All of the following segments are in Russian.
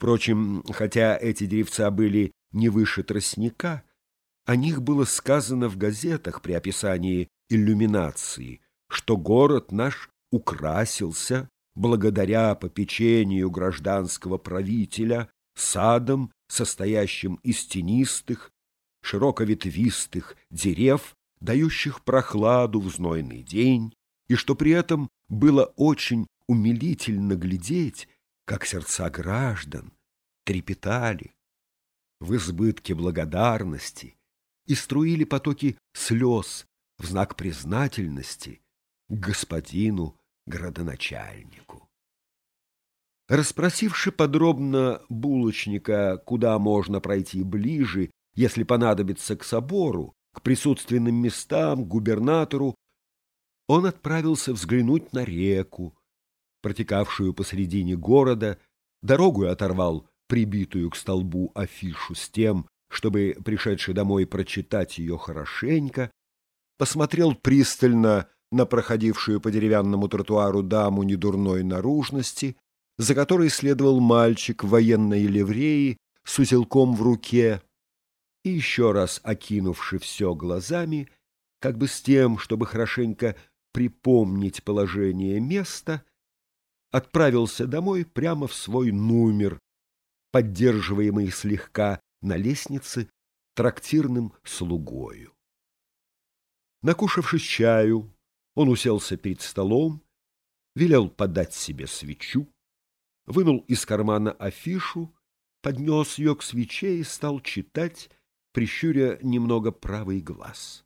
Впрочем, хотя эти деревца были не выше тростника, о них было сказано в газетах при описании иллюминации, что город наш украсился благодаря попечению гражданского правителя садом, состоящим из тенистых, широковетвистых дерев, дающих прохладу в знойный день, и что при этом было очень умилительно глядеть, как сердца граждан трепетали в избытке благодарности и струили потоки слез в знак признательности к господину градоначальнику. Распросивши подробно булочника, куда можно пройти ближе, если понадобится к собору, к присутственным местам, к губернатору, он отправился взглянуть на реку, протекавшую посредине города, дорогу оторвал прибитую к столбу афишу с тем, чтобы, пришедший домой, прочитать ее хорошенько, посмотрел пристально на проходившую по деревянному тротуару даму недурной наружности, за которой следовал мальчик в военной ливреи с узелком в руке, и еще раз окинувши все глазами, как бы с тем, чтобы хорошенько припомнить положение места, отправился домой прямо в свой номер, поддерживаемый слегка на лестнице трактирным слугою. Накушавшись чаю, он уселся перед столом, велел подать себе свечу, вынул из кармана афишу, поднес ее к свече и стал читать, прищуря немного правый глаз.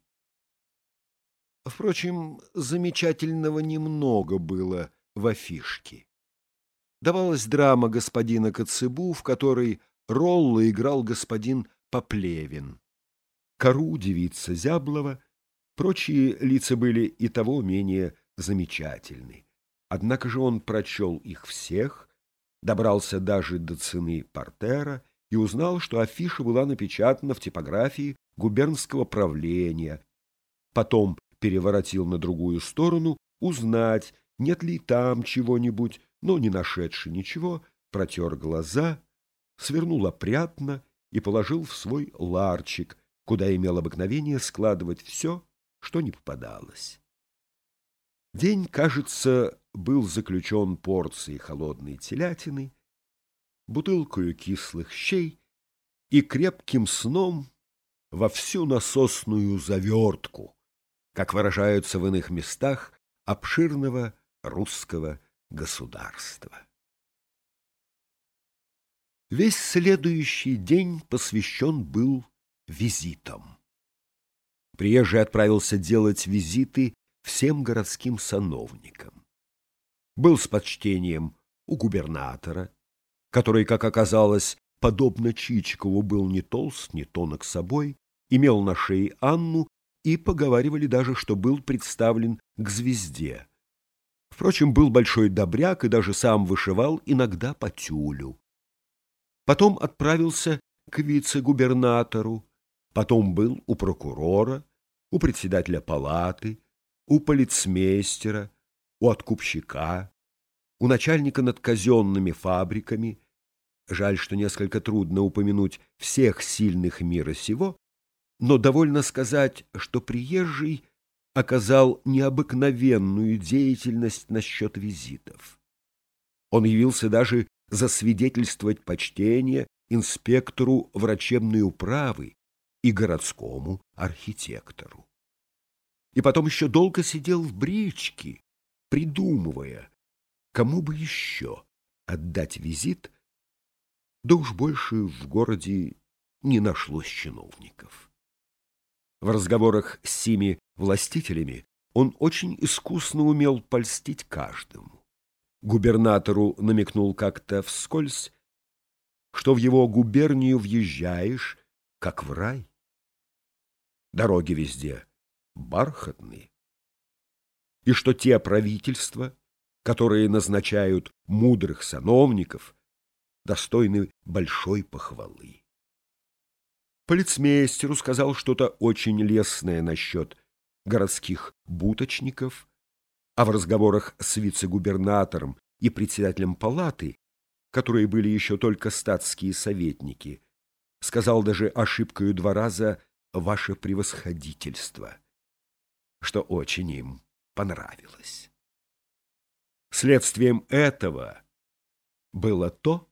Впрочем, замечательного немного было в афишке. Давалась драма господина Коцебу, в которой Ролло играл господин Поплевин. Кару девица Зяблова, прочие лица были и того менее замечательны. Однако же он прочел их всех, добрался даже до цены портера и узнал, что афиша была напечатана в типографии губернского правления. Потом переворотил на другую сторону узнать, нет ли там чего-нибудь, но, не нашедший ничего, протер глаза, свернул опрятно и положил в свой ларчик, куда имел обыкновение складывать все, что не попадалось. День, кажется, был заключен порцией холодной телятины, бутылкою кислых щей и крепким сном во всю насосную завертку, как выражаются в иных местах обширного русского государства. Весь следующий день посвящен был визитам. Приезжий отправился делать визиты всем городским сановникам. Был с почтением у губернатора, который, как оказалось, подобно Чичикову, был не толст, не тонок собой, имел на шее Анну и поговаривали даже, что был представлен к звезде. Впрочем, был большой добряк и даже сам вышивал иногда по тюлю. Потом отправился к вице-губернатору, потом был у прокурора, у председателя палаты, у полицмейстера, у откупщика, у начальника над казенными фабриками. Жаль, что несколько трудно упомянуть всех сильных мира сего, но довольно сказать, что приезжий оказал необыкновенную деятельность насчет визитов. Он явился даже засвидетельствовать почтение инспектору врачебной управы и городскому архитектору. И потом еще долго сидел в бричке, придумывая, кому бы еще отдать визит, да уж больше в городе не нашлось чиновников. В разговорах с сими властителями он очень искусно умел польстить каждому. Губернатору намекнул как-то вскользь, что в его губернию въезжаешь, как в рай. Дороги везде бархатные. И что те правительства, которые назначают мудрых сановников, достойны большой похвалы. Полицмейстеру сказал что-то очень лестное насчет городских буточников, а в разговорах с вице-губернатором и председателем палаты которые были еще только статские советники. Сказал даже ошибкою два раза «Ваше превосходительство», что очень им понравилось. Следствием этого было то,